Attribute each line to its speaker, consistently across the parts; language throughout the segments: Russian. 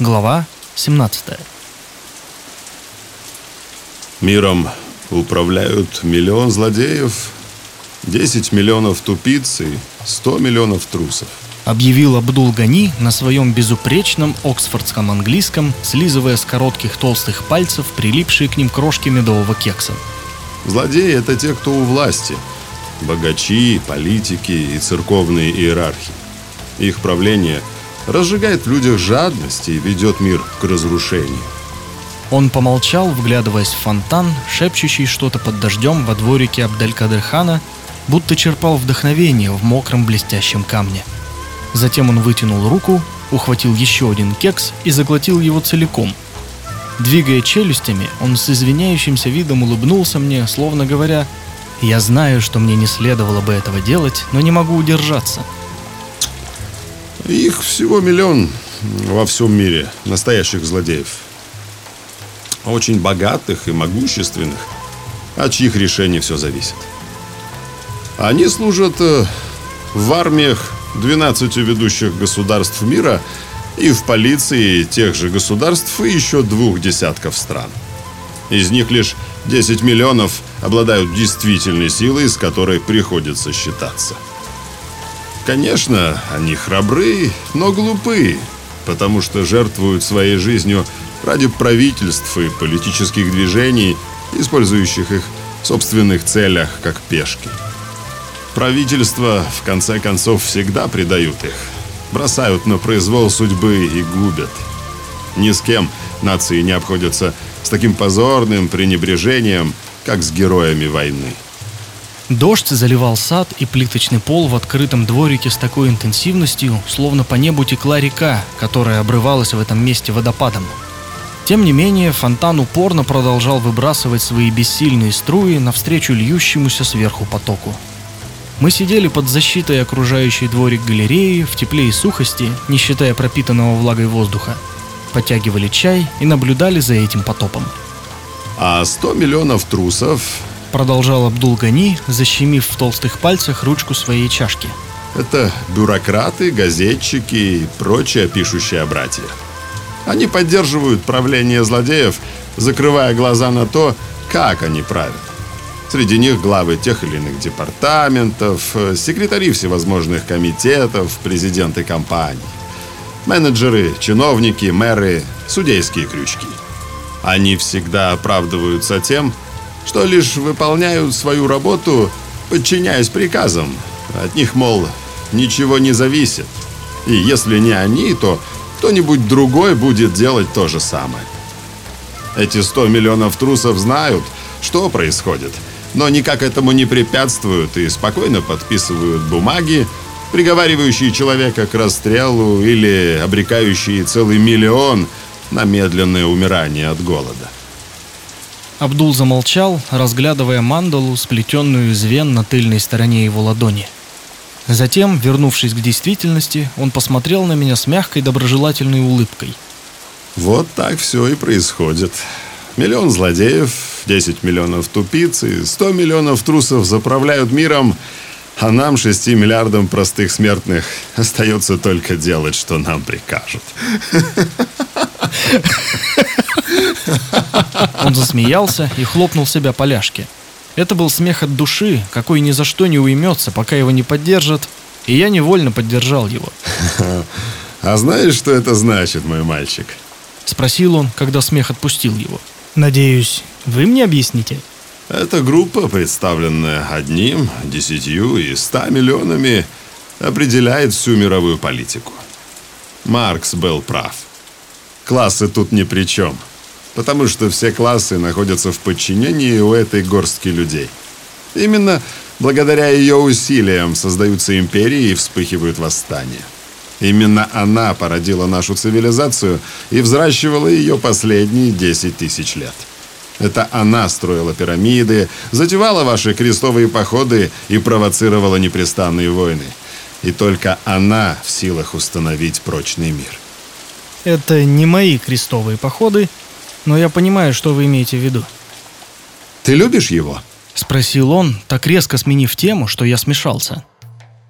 Speaker 1: Глава 17
Speaker 2: Миром управляют миллион злодеев, 10 миллионов тупиц и 100 миллионов трусов.
Speaker 1: Объявил Абдул Гани на своем безупречном оксфордском английском, слизывая с коротких толстых пальцев прилипшие к ним крошки медового кекса.
Speaker 2: Злодеи – это те, кто у власти. Богачи, политики и церковные иерархи. Их правление разжигает в людях жадность и ведет мир к разрушению.
Speaker 1: Он помолчал, вглядываясь в фонтан, шепчущий что-то под дождем во дворике Абделькадырхана, будто черпал вдохновение в мокром блестящем камне. Затем он вытянул руку, ухватил еще один кекс и заглотил его целиком. Двигая челюстями, он с извиняющимся видом улыбнулся мне, словно говоря, «Я знаю, что мне не следовало бы этого делать, но не могу удержаться».
Speaker 2: Их всего миллион во всем мире, настоящих злодеев. Очень богатых и могущественных, от чьих решений все зависит. Они служат э, в армиях 12 ведущих государств мира и в полиции тех же государств и еще двух десятков стран. Из них лишь 10 миллионов обладают действительной силой, с которой приходится считаться. Конечно, они храбры, но глупы, потому что жертвуют своей жизнью ради правительств и политических движений, использующих их в собственных целях как пешки. Правительства, в конце концов, всегда предают их, бросают на произвол судьбы и губят. Ни с кем нации не обходятся с таким позорным пренебрежением, как с героями войны.
Speaker 1: Дождь заливал сад и плиточный пол в открытом дворике с такой интенсивностью, словно по небу текла река, которая обрывалась в этом месте водопадом. Тем не менее, фонтан упорно продолжал выбрасывать свои бессильные струи навстречу льющемуся сверху потоку. Мы сидели под защитой окружающей дворик галереи в тепле и сухости, не считая пропитанного влагой воздуха. Подтягивали чай и наблюдали за этим потопом.
Speaker 2: А 100 миллионов трусов
Speaker 1: Продолжал Абдул Гани, защемив в толстых пальцах ручку своей чашки.
Speaker 2: Это бюрократы, газетчики и прочие пишущие братья. Они поддерживают правление злодеев, закрывая глаза на то, как они правят. Среди них главы тех или иных департаментов, секретари всевозможных комитетов, президенты компаний, менеджеры, чиновники, мэры, судейские крючки. Они всегда оправдываются тем, что лишь выполняют свою работу, подчиняясь приказам. От них, мол, ничего не зависит. И если не они, то кто-нибудь другой будет делать то же самое. Эти 100 миллионов трусов знают, что происходит, но никак этому не препятствуют и спокойно подписывают бумаги, приговаривающие человека к расстрелу или обрекающие целый миллион на медленное умирание от голода.
Speaker 1: Абдул замолчал, разглядывая мандалу, сплетенную из вен на тыльной стороне его ладони. Затем, вернувшись к действительности, он посмотрел на меня с мягкой доброжелательной улыбкой.
Speaker 2: Вот так все и происходит. Миллион злодеев, 10 миллионов тупиц и 100 миллионов трусов заправляют миром, а нам, 6 миллиардам простых смертных, остается только делать, что нам прикажут.
Speaker 1: Он засмеялся и хлопнул себя по ляжке. Это был смех от души, какой ни за что не уймется, пока его не поддержат, и я невольно поддержал его.
Speaker 2: «А знаешь, что это значит, мой мальчик?»
Speaker 1: Спросил он, когда смех отпустил его. «Надеюсь, вы мне объясните?»
Speaker 2: Эта группа, представленная одним, десятью и ста миллионами, определяет всю мировую политику. Маркс был прав. Классы тут ни при чем – потому что все классы находятся в подчинении у этой горстки людей. Именно благодаря ее усилиям создаются империи и вспыхивают восстания. Именно она породила нашу цивилизацию и взращивала ее последние 10 тысяч лет. Это она строила пирамиды, затевала ваши крестовые походы и провоцировала непрестанные войны. И только она в силах установить прочный мир.
Speaker 1: Это не мои крестовые походы, но я понимаю, что вы имеете в виду.
Speaker 2: Ты любишь его?
Speaker 1: Спросил он, так резко сменив тему, что я смешался.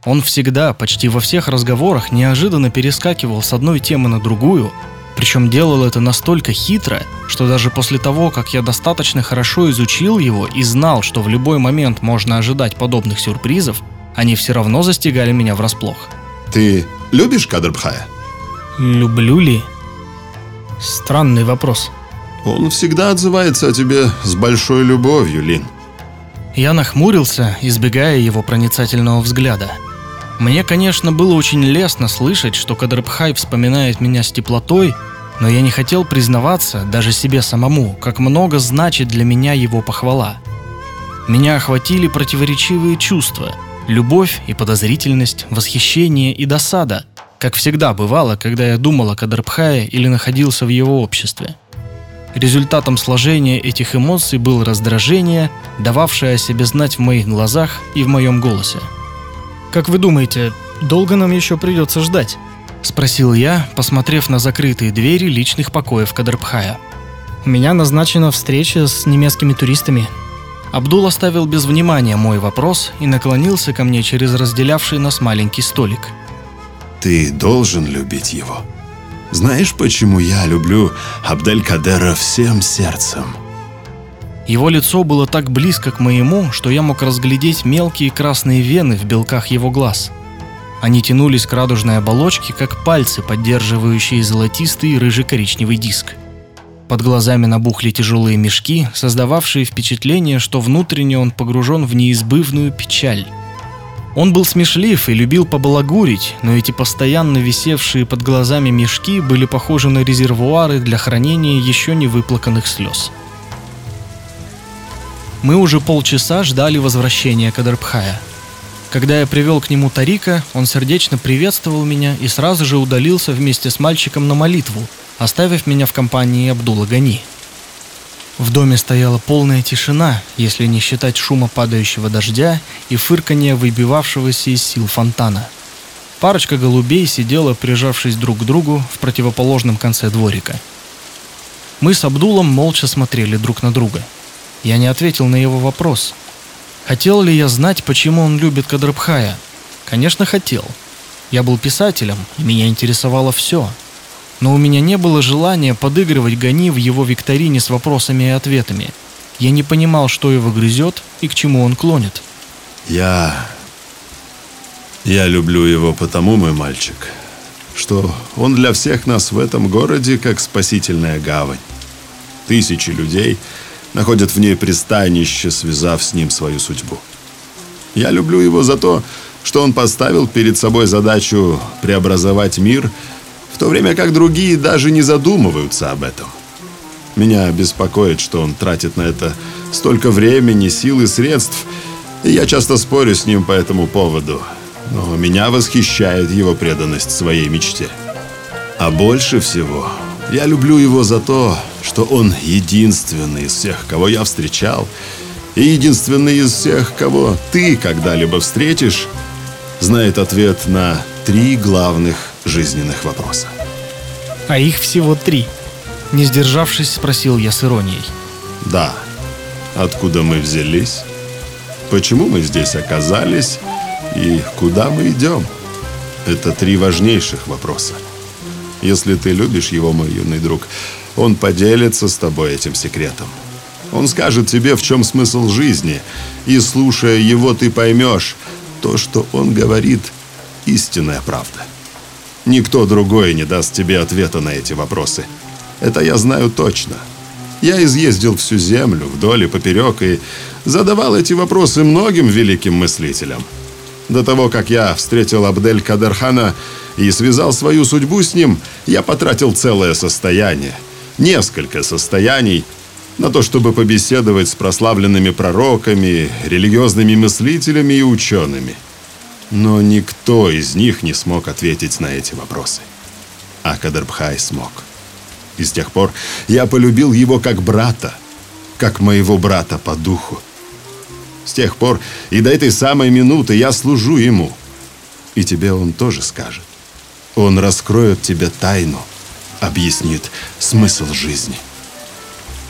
Speaker 1: Он всегда, почти во всех разговорах, неожиданно перескакивал с одной темы на другую, Причем делал это настолько хитро, что даже после того, как я достаточно хорошо изучил его и знал, что в любой момент можно ожидать подобных сюрпризов, они все равно застигали меня врасплох.
Speaker 2: Ты любишь Кадрбхая?
Speaker 1: Люблю ли? Странный вопрос.
Speaker 2: Он всегда отзывается о тебе с большой любовью, Лин.
Speaker 1: Я нахмурился, избегая его проницательного взгляда. Мне, конечно, было очень лестно слышать, что Кадрбхай вспоминает меня с теплотой, но я не хотел признаваться даже себе самому, как много значит для меня его похвала. Меня охватили противоречивые чувства – любовь и подозрительность, восхищение и досада, как всегда бывало, когда я думал о Кадрбхае или находился в его обществе. Результатом сложения этих эмоций было раздражение, дававшее о себе знать в моих глазах и в моем голосе. «Как вы думаете, долго нам еще придется ждать?» – спросил я, посмотрев на закрытые двери личных покоев Кадрбхая. «У меня назначена встреча с немецкими туристами». Абдул оставил без внимания мой вопрос и наклонился ко мне через разделявший нас маленький столик.
Speaker 2: «Ты должен любить его. Знаешь, почему я люблю Абделькадера всем сердцем?»
Speaker 1: Его лицо было так близко к моему, что я мог разглядеть мелкие красные вены в белках его глаз – они тянулись к радужной оболочке, как пальцы, поддерживающие золотистый рыжий-коричневый диск. Под глазами набухли тяжелые мешки, создававшие впечатление, что внутренне он погружен в неизбывную печаль. Он был смешлив и любил побалагурить, но эти постоянно висевшие под глазами мешки были похожи на резервуары для хранения еще не выплаканных слез. Мы уже полчаса ждали возвращения Кадрбхая – когда я привел к нему Тарика, он сердечно приветствовал меня и сразу же удалился вместе с мальчиком на молитву, оставив меня в компании Абдула Гани. В доме стояла полная тишина, если не считать шума падающего дождя и фырканья выбивавшегося из сил фонтана. Парочка голубей сидела, прижавшись друг к другу в противоположном конце дворика. Мы с Абдулом молча смотрели друг на друга. Я не ответил на его вопрос – Хотел ли я знать, почему он любит Кадрабхая? Конечно, хотел. Я был писателем, и меня интересовало все. Но у меня не было желания подыгрывать Гани в его викторине с вопросами и ответами. Я не понимал, что его грызет и к чему он клонит.
Speaker 2: Я... Я люблю его потому, мой мальчик, что он для всех нас в этом городе как спасительная гавань. Тысячи людей находят в ней пристанище, связав с ним свою судьбу. Я люблю его за то, что он поставил перед собой задачу преобразовать мир, то время как другие даже не задумываются об этом. Меня беспокоит, что он тратит на это столько времени, сил и средств, и я часто спорю с ним по этому поводу. Но меня восхищает его преданность своей мечте. А больше всего я люблю его за то, что он единственный из всех, кого я встречал, и единственный из всех, кого ты когда-либо встретишь, знает ответ на три главных жизненных вопроса.
Speaker 1: А их всего три. Не сдержавшись, спросил я с иронией.
Speaker 2: Да. Откуда мы взялись? Почему мы здесь оказались? И куда мы идем? Это три важнейших вопроса. Если ты любишь его, мой юный друг, он поделится с тобой этим секретом. Он скажет тебе, в чем смысл жизни, и, слушая его, ты поймешь, то, что он говорит, истинная правда. Никто другой не даст тебе ответа на эти вопросы. Это я знаю точно. Я изъездил всю землю вдоль и поперек и задавал эти вопросы многим великим мыслителям. До того, как я встретил Абдель Кадерхана и связал свою судьбу с ним, я потратил целое состояние, несколько состояний, на то, чтобы побеседовать с прославленными пророками, религиозными мыслителями и учеными. Но никто из них не смог ответить на эти вопросы. А Кадрбхай смог. И с тех пор я полюбил его как брата, как моего брата по духу. С тех пор и до этой самой минуты я служу ему. И тебе он тоже скажет. Он раскроет тебе тайну, объяснит смысл жизни.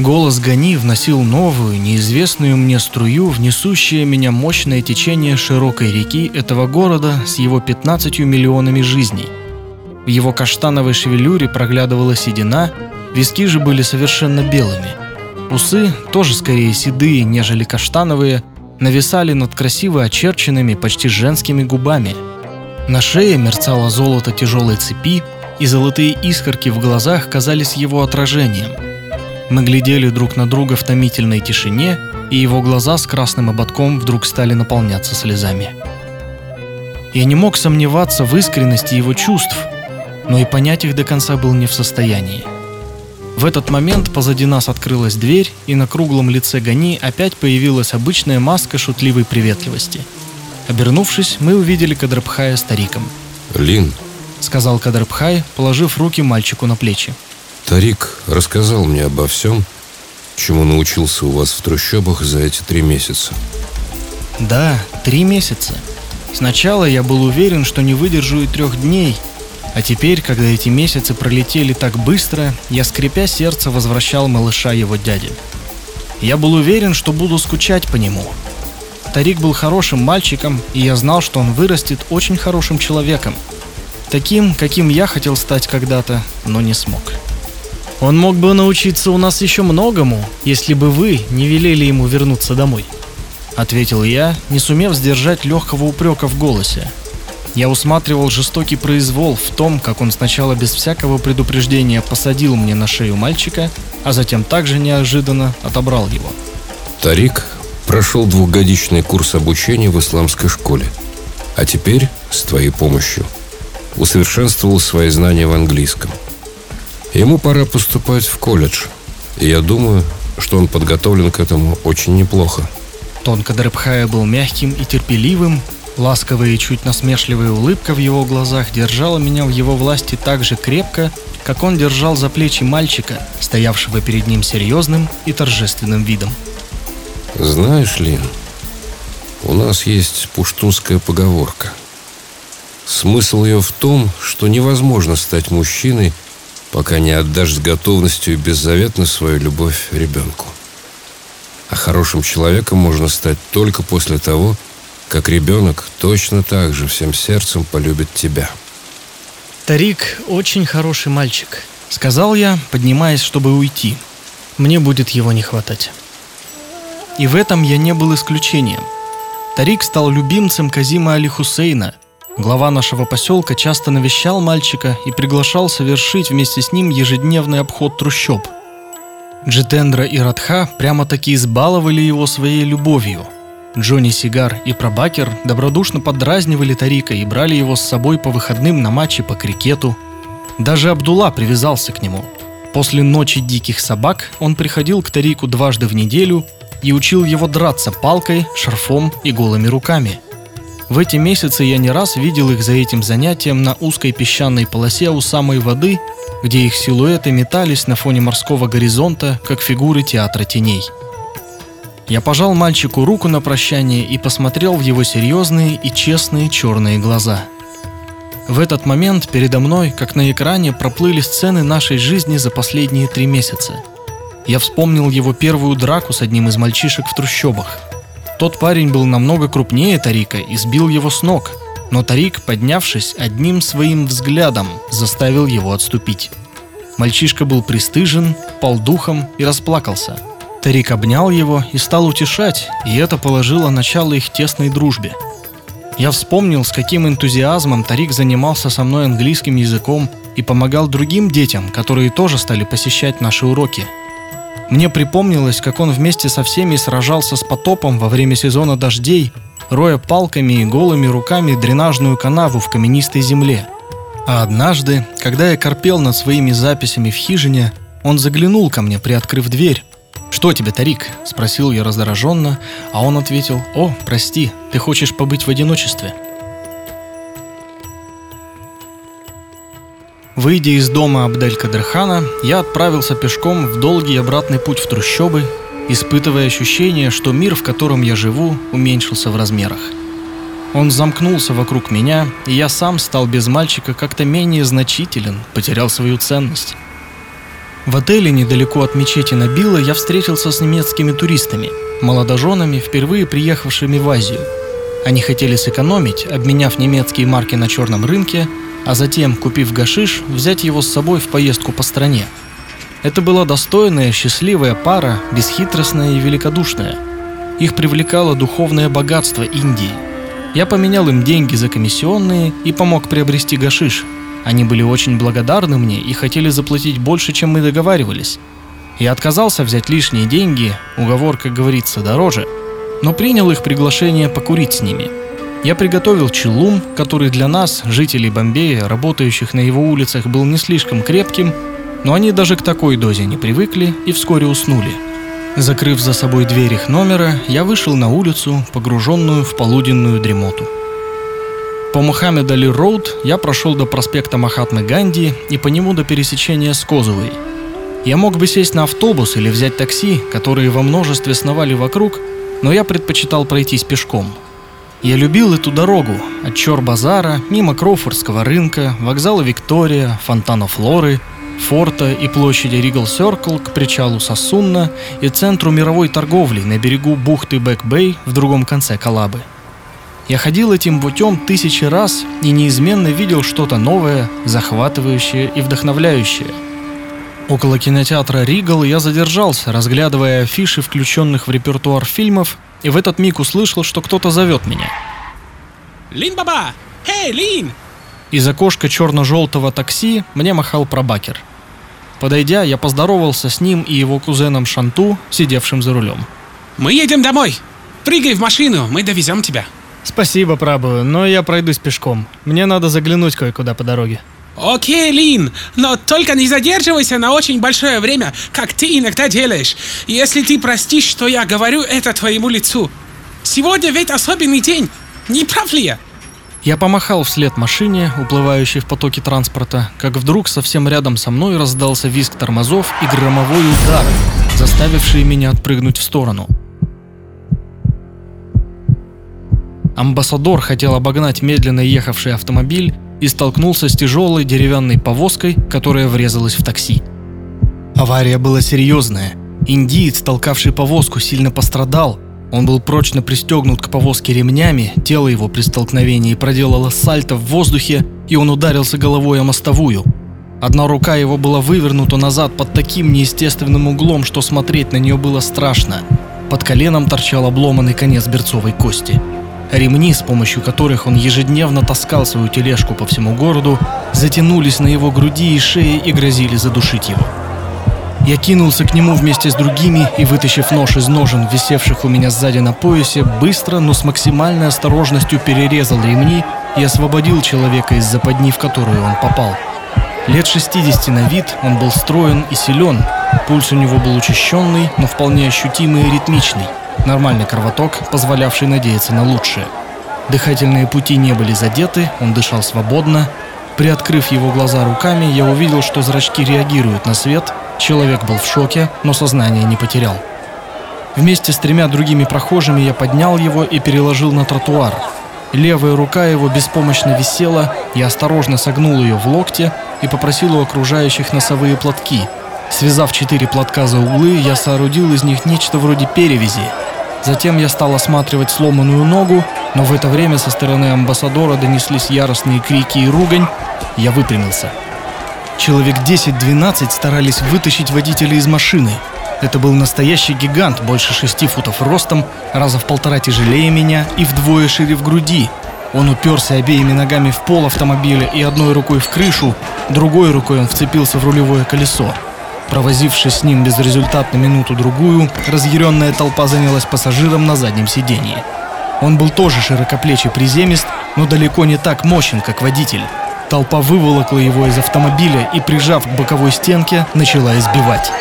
Speaker 1: Голос Гани вносил новую, неизвестную мне струю в меня мощное течение широкой реки этого города с его 15 миллионами жизней. В его каштановой шевелюре проглядывала седина, виски же были совершенно белыми. Усы, тоже скорее седые, нежели каштановые, нависали над красиво очерченными, почти женскими губами. На шее мерцало золото тяжелой цепи, и золотые искорки в глазах казались его отражением. Мы глядели друг на друга в томительной тишине, и его глаза с красным ободком вдруг стали наполняться слезами. Я не мог сомневаться в искренности его чувств, но и понять их до конца был не в состоянии. В этот момент позади нас открылась дверь, и на круглом лице Гани опять появилась обычная маска шутливой приветливости. Обернувшись, мы увидели Кадрабхая стариком.
Speaker 3: «Лин», —
Speaker 1: сказал Кадрабхай, положив руки мальчику на плечи.
Speaker 3: «Тарик рассказал мне обо всем, чему научился у вас в трущобах за эти три месяца».
Speaker 1: «Да, три месяца. Сначала я был уверен, что не выдержу и трех дней, а теперь, когда эти месяцы пролетели так быстро, я, скрипя сердце, возвращал малыша его дяде. Я был уверен, что буду скучать по нему. Тарик был хорошим мальчиком, и я знал, что он вырастет очень хорошим человеком. Таким, каким я хотел стать когда-то, но не смог. Он мог бы научиться у нас еще многому, если бы вы не велели ему вернуться домой. Ответил я, не сумев сдержать легкого упрека в голосе. Я усматривал жестокий произвол в том, как он сначала без всякого предупреждения посадил мне на шею мальчика, а затем также неожиданно отобрал его.
Speaker 3: Тарик прошел двухгодичный курс обучения в исламской школе, а теперь, с твоей помощью, усовершенствовал свои знания в английском. Ему пора поступать в колледж, и я думаю, что он подготовлен к этому очень неплохо.
Speaker 1: Тон Кадрабхая был мягким и терпеливым, Ласковая и чуть насмешливая улыбка в его глазах держала меня в его власти так же крепко, как он держал за плечи мальчика, стоявшего перед ним серьезным и торжественным видом.
Speaker 3: Знаешь, Лин, у нас есть пуштунская поговорка. Смысл ее в том, что невозможно стать мужчиной, пока не отдашь с готовностью и беззаветно свою любовь ребенку. А хорошим человеком можно стать только после того, как ребенок точно так же всем сердцем полюбит тебя.
Speaker 1: Тарик очень хороший мальчик, сказал я, поднимаясь, чтобы уйти. Мне будет его не хватать. И в этом я не был исключением. Тарик стал любимцем Казима Али Хусейна. Глава нашего поселка часто навещал мальчика и приглашал совершить вместе с ним ежедневный обход трущоб. Джитендра и Радха прямо-таки избаловали его своей любовью – Джонни Сигар и Пробакер добродушно подразнивали Тарика и брали его с собой по выходным на матчи по крикету. Даже Абдулла привязался к нему. После ночи диких собак он приходил к Тарику дважды в неделю и учил его драться палкой, шарфом и голыми руками. В эти месяцы я не раз видел их за этим занятием на узкой песчаной полосе у самой воды, где их силуэты метались на фоне морского горизонта, как фигуры театра теней – я пожал мальчику руку на прощание и посмотрел в его серьезные и честные черные глаза. В этот момент передо мной, как на экране, проплыли сцены нашей жизни за последние три месяца. Я вспомнил его первую драку с одним из мальчишек в трущобах. Тот парень был намного крупнее Тарика и сбил его с ног, но Тарик, поднявшись, одним своим взглядом заставил его отступить. Мальчишка был пристыжен, пал духом и расплакался – Тарик обнял его и стал утешать, и это положило начало их тесной дружбе. Я вспомнил, с каким энтузиазмом Тарик занимался со мной английским языком и помогал другим детям, которые тоже стали посещать наши уроки. Мне припомнилось, как он вместе со всеми сражался с потопом во время сезона дождей, роя палками и голыми руками дренажную канаву в каменистой земле. А однажды, когда я корпел над своими записями в хижине, он заглянул ко мне, приоткрыв дверь, «Что тебе, Тарик?» – спросил я раздраженно, а он ответил, «О, прости, ты хочешь побыть в одиночестве?» Выйдя из дома Абдель-Кадрхана, я отправился пешком в долгий обратный путь в трущобы, испытывая ощущение, что мир, в котором я живу, уменьшился в размерах. Он замкнулся вокруг меня, и я сам стал без мальчика как-то менее значителен, потерял свою ценность. В отеле недалеко от мечети Набила я встретился с немецкими туристами, молодоженами, впервые приехавшими в Азию. Они хотели сэкономить, обменяв немецкие марки на черном рынке, а затем, купив гашиш, взять его с собой в поездку по стране. Это была достойная, счастливая пара, бесхитростная и великодушная. Их привлекало духовное богатство Индии. Я поменял им деньги за комиссионные и помог приобрести гашиш. Они были очень благодарны мне и хотели заплатить больше, чем мы договаривались. Я отказался взять лишние деньги, уговор, как говорится, дороже, но принял их приглашение покурить с ними. Я приготовил челум, который для нас, жителей Бомбея, работающих на его улицах, был не слишком крепким, но они даже к такой дозе не привыкли и вскоре уснули. Закрыв за собой дверь их номера, я вышел на улицу, погруженную в полуденную дремоту. По Мухаммед Али Роуд я прошел до проспекта Махатмы Ганди и по нему до пересечения с Козовой – я мог бы сесть на автобус или взять такси, которые во множестве сновали вокруг, но я предпочитал пройтись пешком. Я любил эту дорогу от Чор-базара, мимо Кроуфордского рынка, вокзала Виктория, фонтана Флоры, форта и площади Ригл Сёркл к причалу Сассунна и центру мировой торговли на берегу бухты Бэк-Бэй в другом конце Колабы. Я ходил этим путем тысячи раз и неизменно видел что-то новое, захватывающее и вдохновляющее – Около кинотеатра «Ригал» я задержался, разглядывая афиши, включенных в репертуар фильмов, и в этот миг услышал, что кто-то зовет меня.
Speaker 4: «Лин Баба! Эй, Лин!»
Speaker 1: Из окошка черно-желтого такси мне махал пробакер. Подойдя, я поздоровался с ним и его кузеном Шанту, сидевшим за рулем.
Speaker 4: «Мы едем домой! Прыгай в машину, мы довезем тебя!»
Speaker 1: «Спасибо, Прабу, но я пройдусь пешком. Мне надо заглянуть кое-куда по дороге».
Speaker 4: Окей, Лин, но только не задерживайся на очень большое время, как ты иногда делаешь. Если ты простишь, что я говорю это твоему лицу. Сегодня ведь особенный день, не прав ли я?
Speaker 1: Я помахал вслед машине, уплывающей в потоке транспорта, как вдруг совсем рядом со мной раздался визг тормозов и громовой удар, заставивший меня отпрыгнуть в сторону. Амбассадор хотел обогнать медленно ехавший автомобиль, и столкнулся с тяжелой деревянной повозкой, которая врезалась в такси. Авария была серьезная. Индиец, толкавший повозку, сильно пострадал. Он был прочно пристегнут к повозке ремнями, тело его при столкновении проделало сальто в воздухе, и он ударился головой о мостовую. Одна рука его была вывернута назад под таким неестественным углом, что смотреть на нее было страшно. Под коленом торчал обломанный конец берцовой кости. Ремни, с помощью которых он ежедневно таскал свою тележку по всему городу, затянулись на его груди и шее и грозили задушить его. Я кинулся к нему вместе с другими и, вытащив нож из ножен, висевших у меня сзади на поясе, быстро, но с максимальной осторожностью перерезал ремни и освободил человека из западни, в которую он попал. Лет 60 на вид, он был строен и силен, пульс у него был учащенный, но вполне ощутимый и ритмичный. Нормальный кровоток, позволявший надеяться на лучшее. Дыхательные пути не были задеты, он дышал свободно. Приоткрыв его глаза руками, я увидел, что зрачки реагируют на свет. Человек был в шоке, но сознание не потерял. Вместе с тремя другими прохожими я поднял его и переложил на тротуар. Левая рука его беспомощно висела, я осторожно согнул ее в локте и попросил у окружающих носовые платки. Связав четыре платка за углы, я соорудил из них нечто вроде перевязи, Затем я стал осматривать сломанную ногу, но в это время со стороны амбассадора донеслись яростные крики и ругань. Я выпрямился. Человек 10-12 старались вытащить водителя из машины. Это был настоящий гигант, больше шести футов ростом, раза в полтора тяжелее меня и вдвое шире в груди. Он уперся обеими ногами в пол автомобиля и одной рукой в крышу, другой рукой он вцепился в рулевое колесо. Провозившись с ним безрезультатно минуту-другую, разъяренная толпа занялась пассажиром на заднем сидении. Он был тоже широкоплечий приземист, но далеко не так мощен, как водитель. Толпа выволокла его из автомобиля и, прижав к боковой стенке, начала избивать.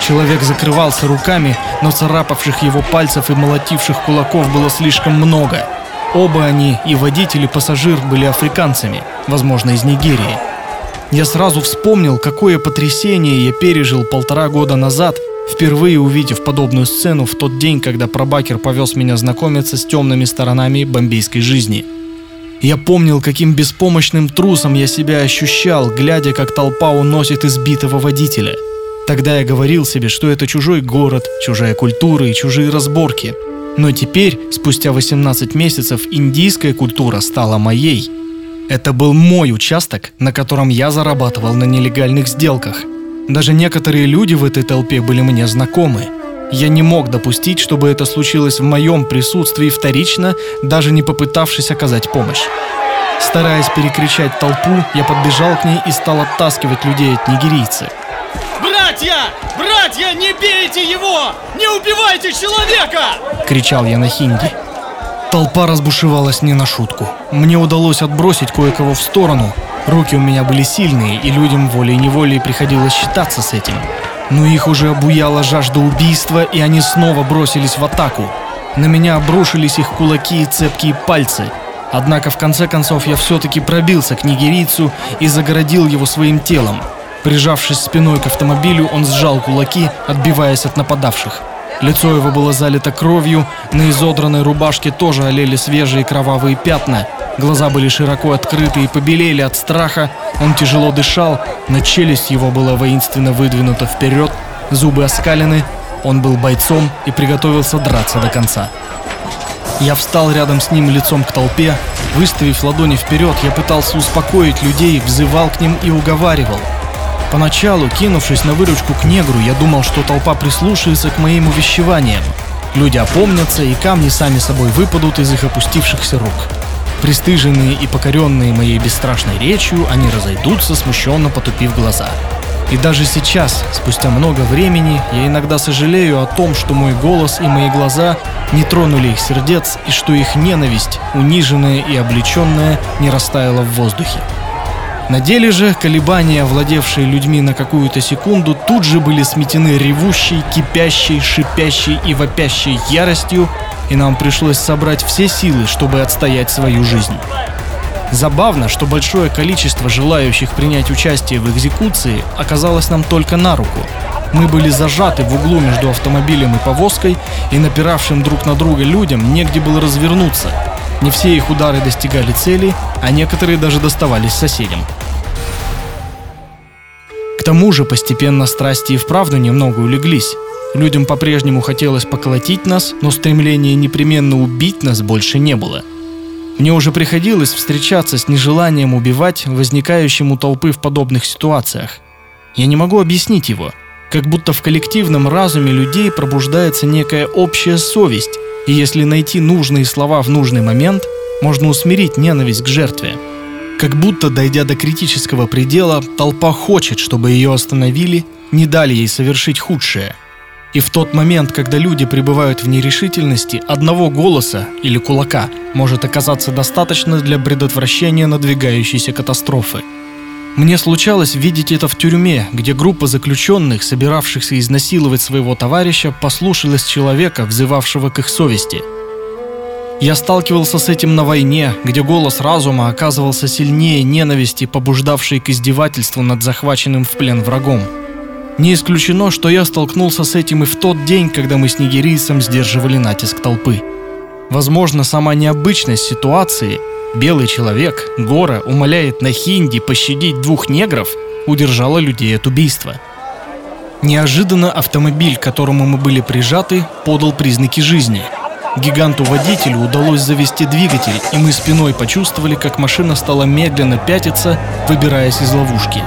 Speaker 1: Человек закрывался руками, но царапавших его пальцев и молотивших кулаков было слишком много. Оба они, и водитель, и пассажир, были африканцами, возможно, из Нигерии. Я сразу вспомнил, какое потрясение я пережил полтора года назад, впервые увидев подобную сцену в тот день, когда пробакер повез меня знакомиться с темными сторонами бомбейской жизни. Я помнил, каким беспомощным трусом я себя ощущал, глядя, как толпа уносит избитого водителя. Тогда я говорил себе, что это чужой город, чужая культура и чужие разборки. Но теперь, спустя 18 месяцев, индийская культура стала моей – Это был мой участок, на котором я зарабатывал на нелегальных сделках. Даже некоторые люди в этой толпе были мне знакомы. Я не мог допустить, чтобы это случилось в моем присутствии вторично, даже не попытавшись оказать помощь. Стараясь перекричать толпу, я подбежал к ней и стал оттаскивать людей от нигерийца.
Speaker 5: «Братья! Братья, не бейте его! Не убивайте человека!»
Speaker 1: — кричал я на хинди. Толпа разбушевалась не на шутку. Мне удалось отбросить кое-кого в сторону. Руки у меня были сильные, и людям волей-неволей приходилось считаться с этим. Но их уже обуяла жажда убийства, и они снова бросились в атаку. На меня обрушились их кулаки и цепкие пальцы. Однако в конце концов я все-таки пробился к нигерийцу и загородил его своим телом. Прижавшись спиной к автомобилю, он сжал кулаки, отбиваясь от нападавших. Лицо его было залито кровью, на изодранной рубашке тоже олели свежие кровавые пятна. Глаза были широко открыты и побелели от страха. Он тяжело дышал, но челюсть его была воинственно выдвинута вперед, зубы оскалены. Он был бойцом и приготовился драться до конца. Я встал рядом с ним лицом к толпе. Выставив ладони вперед, я пытался успокоить людей, взывал к ним и уговаривал – Поначалу, кинувшись на выручку к негру, я думал, что толпа прислушается к моим увещеваниям. Люди опомнятся, и камни сами собой выпадут из их опустившихся рук. Пристыженные и покоренные моей бесстрашной речью, они разойдутся, смущенно потупив глаза. И даже сейчас, спустя много времени, я иногда сожалею о том, что мой голос и мои глаза не тронули их сердец, и что их ненависть, униженная и облеченная, не растаяла в воздухе. На деле же колебания, владевшие людьми на какую-то секунду, тут же были сметены ревущей, кипящей, шипящей и вопящей яростью, и нам пришлось собрать все силы, чтобы отстоять свою жизнь. Забавно, что большое количество желающих принять участие в экзекуции оказалось нам только на руку. Мы были зажаты в углу между автомобилем и повозкой, и напиравшим друг на друга людям негде было развернуться. Не все их удары достигали цели, а некоторые даже доставались соседям тому же постепенно страсти и вправду немного улеглись. Людям по-прежнему хотелось поколотить нас, но стремления непременно убить нас больше не было. Мне уже приходилось встречаться с нежеланием убивать, возникающим у толпы в подобных ситуациях. Я не могу объяснить его, как будто в коллективном разуме людей пробуждается некая общая совесть, и если найти нужные слова в нужный момент, можно усмирить ненависть к жертве. Как будто, дойдя до критического предела, толпа хочет, чтобы ее остановили, не дали ей совершить худшее. И в тот момент, когда люди пребывают в нерешительности, одного голоса или кулака может оказаться достаточно для предотвращения надвигающейся катастрофы. Мне случалось видеть это в тюрьме, где группа заключенных, собиравшихся изнасиловать своего товарища, послушалась человека, взывавшего к их совести – я сталкивался с этим на войне, где голос разума оказывался сильнее ненависти, побуждавшей к издевательству над захваченным в плен врагом. Не исключено, что я столкнулся с этим и в тот день, когда мы с нигерийцем сдерживали натиск толпы. Возможно, сама необычность ситуации, белый человек, Гора, умоляет на хинди пощадить двух негров, удержала людей от убийства. Неожиданно автомобиль, к которому мы были прижаты, подал признаки жизни – Гиганту-водителю удалось завести двигатель, и мы спиной почувствовали, как машина стала медленно пятиться, выбираясь из ловушки.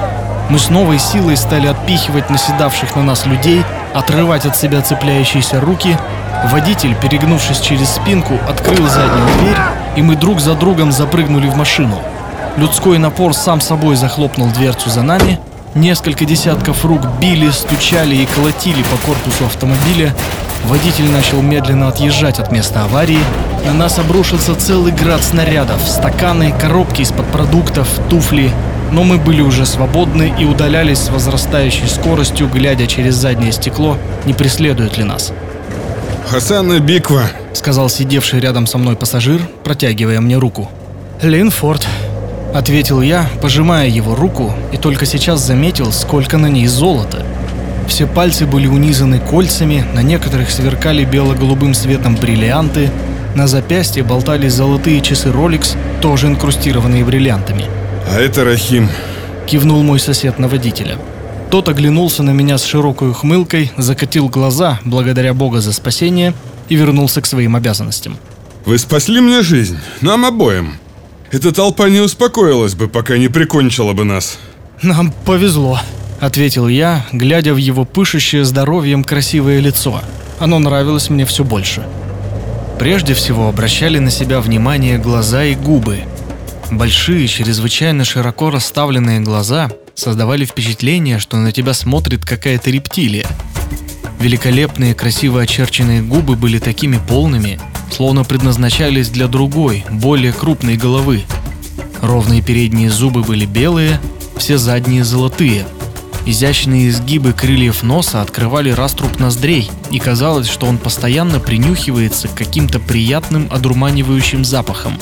Speaker 1: Мы с новой силой стали отпихивать наседавших на нас людей, отрывать от себя цепляющиеся руки. Водитель, перегнувшись через спинку, открыл заднюю дверь, и мы друг за другом запрыгнули в машину. Людской напор сам собой захлопнул дверцу за нами. Несколько десятков рук били, стучали и колотили по корпусу автомобиля, Водитель начал медленно отъезжать от места аварии. На нас обрушился целый град снарядов, стаканы, коробки из-под продуктов, туфли. Но мы были уже свободны и удалялись с возрастающей скоростью, глядя через заднее стекло, не преследует ли нас.
Speaker 6: «Хасан и Биква», —
Speaker 1: сказал сидевший рядом со мной пассажир, протягивая мне руку. «Линфорд», — ответил я, пожимая его руку, и только сейчас заметил, сколько на ней золота. Все пальцы были унизаны кольцами, на некоторых сверкали бело-голубым светом бриллианты, на запястье болтались золотые часы Rolex, тоже инкрустированные бриллиантами.
Speaker 6: «А это Рахим», —
Speaker 1: кивнул мой сосед на водителя. Тот оглянулся на меня с широкой ухмылкой, закатил глаза, благодаря Бога за спасение, и вернулся к своим обязанностям.
Speaker 6: «Вы спасли мне жизнь, нам обоим.
Speaker 2: Эта толпа не успокоилась бы, пока не прикончила бы нас.
Speaker 1: Нам повезло, ответил я, глядя в его пышущее здоровьем красивое лицо. Оно нравилось мне все больше. Прежде всего обращали на себя внимание глаза и губы. Большие, чрезвычайно широко расставленные глаза создавали впечатление, что на тебя смотрит какая-то рептилия. Великолепные, красиво очерченные губы были такими полными, словно предназначались для другой, более крупной головы. Ровные передние зубы были белые, все задние золотые. Изящные изгибы крыльев носа открывали раструб ноздрей, и казалось, что он постоянно принюхивается к каким-то приятным одурманивающим запахам.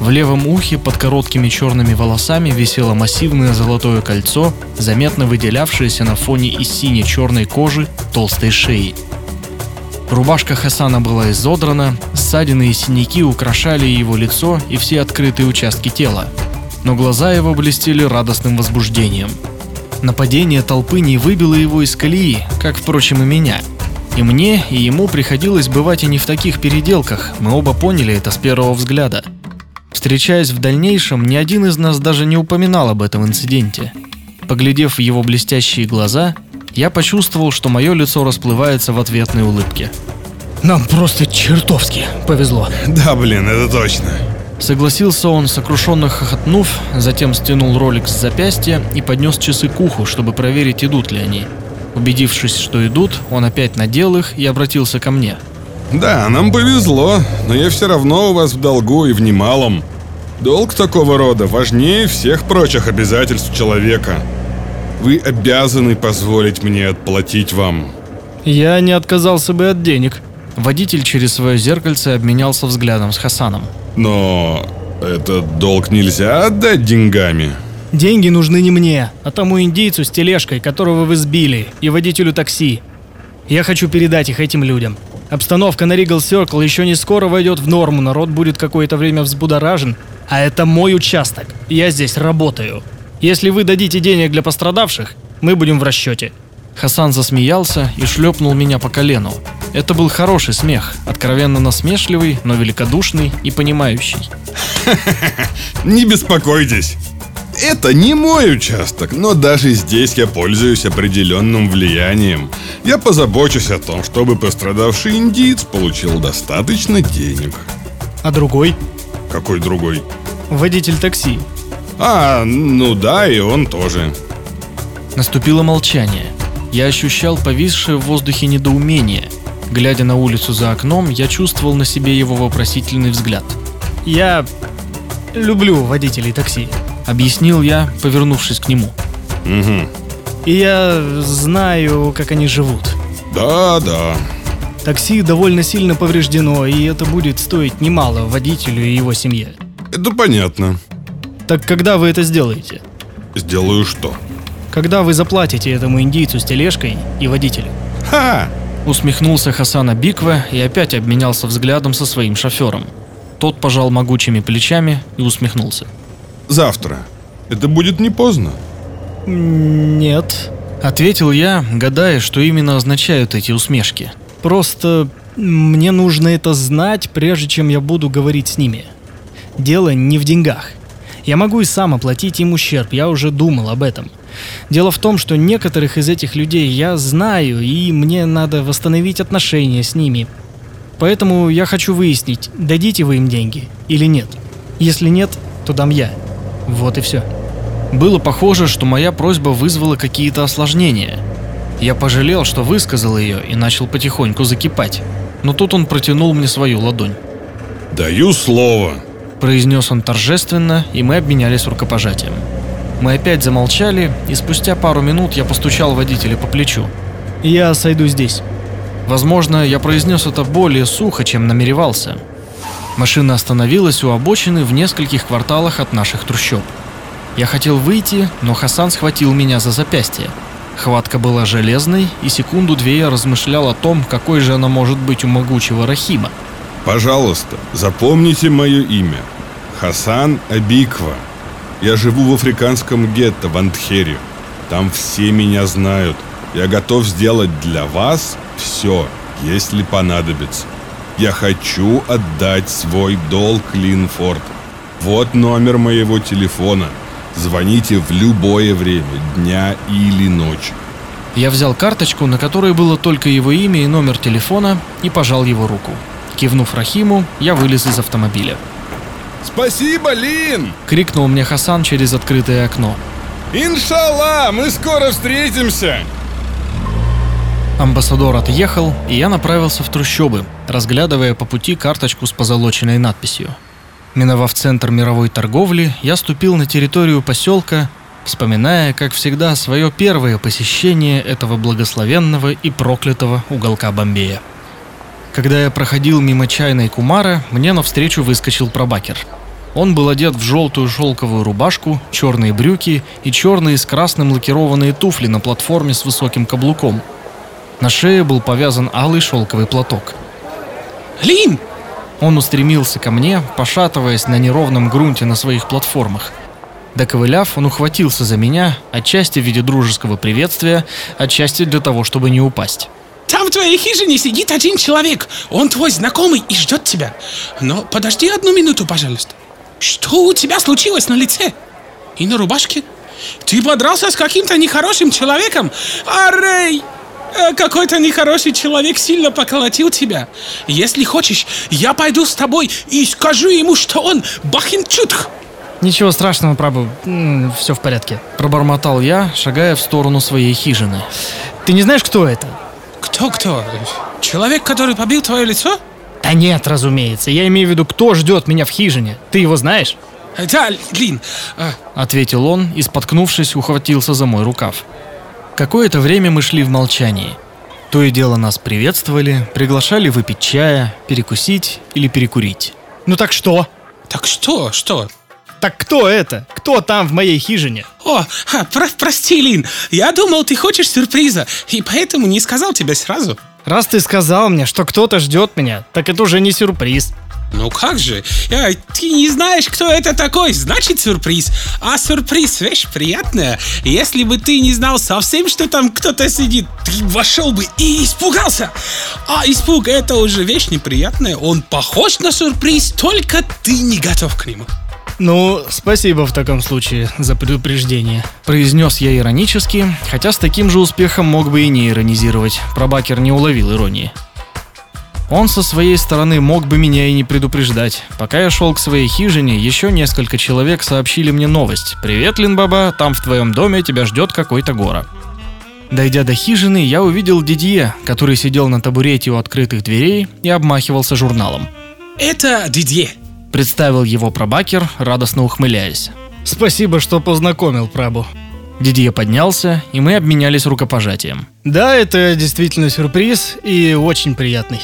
Speaker 1: В левом ухе под короткими черными волосами висело массивное золотое кольцо, заметно выделявшееся на фоне из сине-черной кожи толстой шеи. Рубашка Хасана была изодрана, ссадины и синяки украшали его лицо и все открытые участки тела. Но глаза его блестели радостным возбуждением. Нападение толпы не выбило его из колеи, как, впрочем, и меня. И мне, и ему приходилось бывать и не в таких переделках, мы оба поняли это с первого взгляда. Встречаясь в дальнейшем, ни один из нас даже не упоминал об этом инциденте. Поглядев в его блестящие глаза, я почувствовал, что мое лицо расплывается в ответной улыбке.
Speaker 7: Нам просто чертовски повезло.
Speaker 2: Да, блин, это точно.
Speaker 1: Согласился он, сокрушенно хохотнув, затем стянул ролик с запястья и поднес часы к уху, чтобы проверить, идут ли они. Убедившись, что идут, он опять надел их и обратился ко мне.
Speaker 2: Да, нам повезло, но я все равно у вас в долгу и в немалом. Долг такого рода важнее всех прочих обязательств человека. Вы обязаны позволить мне отплатить вам.
Speaker 1: Я не отказался бы от денег. Водитель через свое зеркальце обменялся взглядом с Хасаном.
Speaker 2: Но этот долг нельзя отдать деньгами.
Speaker 7: Деньги нужны не мне, а тому индейцу с тележкой, которого вы сбили, и водителю такси. Я хочу передать их этим людям. Обстановка на Regal Circle еще не скоро войдет в норму, народ будет какое-то время взбудоражен, а это мой участок, я здесь работаю. Если вы дадите денег для пострадавших, мы будем в расчете.
Speaker 1: Хасан засмеялся и шлепнул меня по колену. Это был хороший смех, откровенно насмешливый, но великодушный и понимающий.
Speaker 2: Не беспокойтесь. Это не мой участок, но даже здесь я пользуюсь определенным влиянием. Я позабочусь о том, чтобы пострадавший индиец получил достаточно денег.
Speaker 7: А другой?
Speaker 2: Какой другой?
Speaker 7: Водитель такси.
Speaker 2: А, ну да, и он тоже.
Speaker 1: Наступило молчание. Я ощущал повисшее в воздухе недоумение. Глядя на улицу за окном, я чувствовал на себе его вопросительный взгляд.
Speaker 7: Я люблю водителей такси.
Speaker 1: Объяснил я, повернувшись к нему.
Speaker 2: Угу.
Speaker 7: И я знаю, как они живут.
Speaker 2: Да, да.
Speaker 7: Такси довольно сильно повреждено, и это будет стоить немало водителю и его семье.
Speaker 2: Это понятно.
Speaker 7: Так когда вы это сделаете?
Speaker 2: Сделаю что?
Speaker 7: Когда вы заплатите этому индийцу с тележкой и водителю?
Speaker 2: Ха!
Speaker 1: Усмехнулся Хасана Биква и опять обменялся взглядом со своим шофером. Тот пожал могучими плечами и усмехнулся.
Speaker 2: Завтра. Это будет не поздно.
Speaker 7: Нет.
Speaker 1: Ответил я, гадая, что именно означают эти усмешки.
Speaker 7: Просто мне нужно это знать, прежде чем я буду говорить с ними. Дело не в деньгах. Я могу и сам оплатить им ущерб, я уже думал об этом. Дело в том, что некоторых из этих людей я знаю, и мне надо восстановить отношения с ними. Поэтому я хочу выяснить, дадите вы им деньги или нет. Если нет, то дам я. Вот и все.
Speaker 1: Было похоже, что моя просьба вызвала какие-то осложнения. Я пожалел, что высказал ее и начал потихоньку закипать. Но тут он протянул мне свою ладонь.
Speaker 2: Даю слово.
Speaker 1: Произнес он торжественно, и мы обменялись рукопожатием. Мы опять замолчали, и спустя пару минут я постучал водителя по плечу.
Speaker 7: Я сойду здесь.
Speaker 1: Возможно, я произнес это более сухо, чем намеревался. Машина остановилась у обочины в нескольких кварталах от наших трущоб. Я хотел выйти, но Хасан схватил меня за запястье. Хватка была железной, и секунду-две я размышлял о том, какой же она может быть у могучего Рахима.
Speaker 2: Пожалуйста, запомните мое имя. Хасан Абиква. Я живу в африканском гетто в Антхере. Там все меня знают. Я готов сделать для вас все, если понадобится. Я хочу отдать свой долг Линфорд.
Speaker 6: Вот номер моего телефона. Звоните в любое время, дня или ночи.
Speaker 1: Я взял карточку, на которой было только его имя и номер телефона, и пожал его руку. Кивнув Рахиму, я вылез из автомобиля.
Speaker 6: Спасибо, Лин!
Speaker 1: Крикнул мне Хасан через открытое окно.
Speaker 6: Иншалла, мы скоро встретимся!
Speaker 1: Амбассадор отъехал, и я направился в трущобы, разглядывая по пути карточку с позолоченной надписью. Миновав центр мировой торговли, я ступил на территорию поселка, вспоминая, как всегда, свое первое посещение этого благословенного и проклятого уголка Бомбея. Когда я проходил мимо чайной Кумара, мне навстречу выскочил пробакер. Он был одет в желтую шелковую рубашку, черные брюки и черные с красным лакированные туфли на платформе с высоким каблуком. На шее был повязан алый шелковый платок.
Speaker 4: Лин!
Speaker 1: Он устремился ко мне, пошатываясь на неровном грунте на своих платформах. Доковыляв, он ухватился за меня, отчасти в виде дружеского приветствия, отчасти для того, чтобы не упасть.
Speaker 4: Твоей хижине сидит один человек. Он твой знакомый и ждет тебя. Но подожди одну минуту, пожалуйста. Что у тебя случилось на лице? И на рубашке? Ты подрался с каким-то нехорошим человеком? Арей! Э, Какой-то нехороший человек сильно поколотил тебя. Если хочешь, я пойду с тобой и скажу ему, что он Бахинчутх.
Speaker 5: Ничего страшного, Прабу, все в порядке.
Speaker 1: Пробормотал я, шагая в сторону своей хижины.
Speaker 5: Ты не знаешь, кто это?
Speaker 4: Кто-кто? Человек, который побил твое лицо?
Speaker 5: Да нет, разумеется. Я имею в виду, кто ждет меня в хижине. Ты его знаешь?
Speaker 4: Э, Да, Лин. э,
Speaker 1: Ответил он и, споткнувшись, ухватился за мой рукав. Какое-то время мы шли в молчании. То и дело нас приветствовали, приглашали выпить чая, перекусить или перекурить.
Speaker 5: Ну так что?
Speaker 4: Так что, что?
Speaker 5: Так кто это? Кто там в моей хижине?
Speaker 4: О, про- прости, Лин. Я думал, ты хочешь сюрприза, и поэтому не сказал тебе сразу.
Speaker 5: Раз ты сказал мне, что кто-то ждет меня, так это уже не сюрприз.
Speaker 4: Ну как же? Э, ты не знаешь, кто это такой, значит сюрприз. А сюрприз вещь приятная. Если бы ты не знал совсем, что там кто-то сидит, ты вошел бы и испугался. А испуг это уже вещь неприятная. Он похож на сюрприз, только ты не готов к нему.
Speaker 5: Ну, спасибо в таком случае за предупреждение.
Speaker 1: Произнес я иронически, хотя с таким же успехом мог бы и не иронизировать. Пробакер не уловил иронии. Он со своей стороны мог бы меня и не предупреждать. Пока я шел к своей хижине, еще несколько человек сообщили мне новость. «Привет, Линбаба, там в твоем доме тебя ждет какой-то гора». Дойдя до хижины, я увидел Дидье, который сидел на табурете у открытых дверей и обмахивался журналом.
Speaker 4: Это Дидье.
Speaker 1: Представил его пробакер, радостно ухмыляясь.
Speaker 5: Спасибо, что познакомил, Прабу.
Speaker 1: Дидье поднялся, и мы обменялись рукопожатием.
Speaker 5: Да, это действительно сюрприз и очень приятный.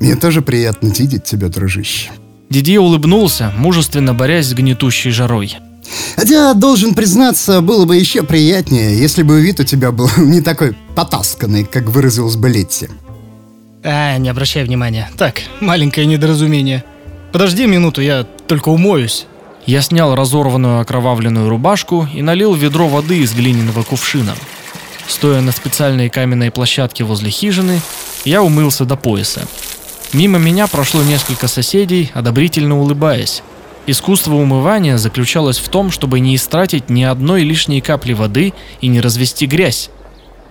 Speaker 8: Мне тоже приятно видеть тебя, дружище.
Speaker 1: Дидье улыбнулся, мужественно борясь с гнетущей жарой.
Speaker 8: Хотя, должен признаться, было бы еще приятнее, если бы вид у тебя был не такой потасканный, как выразилась бы Летти.
Speaker 5: А, не обращай внимания. Так, маленькое недоразумение. Подожди минуту, я только умоюсь.
Speaker 1: Я снял разорванную окровавленную рубашку и налил ведро воды из глиняного кувшина. Стоя на специальной каменной площадке возле хижины, я умылся до пояса. Мимо меня прошло несколько соседей, одобрительно улыбаясь. Искусство умывания заключалось в том, чтобы не истратить ни одной лишней капли воды и не развести грязь.